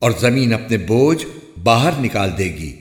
اور زمین اپنے بوجھ باہر نکال دے گی۔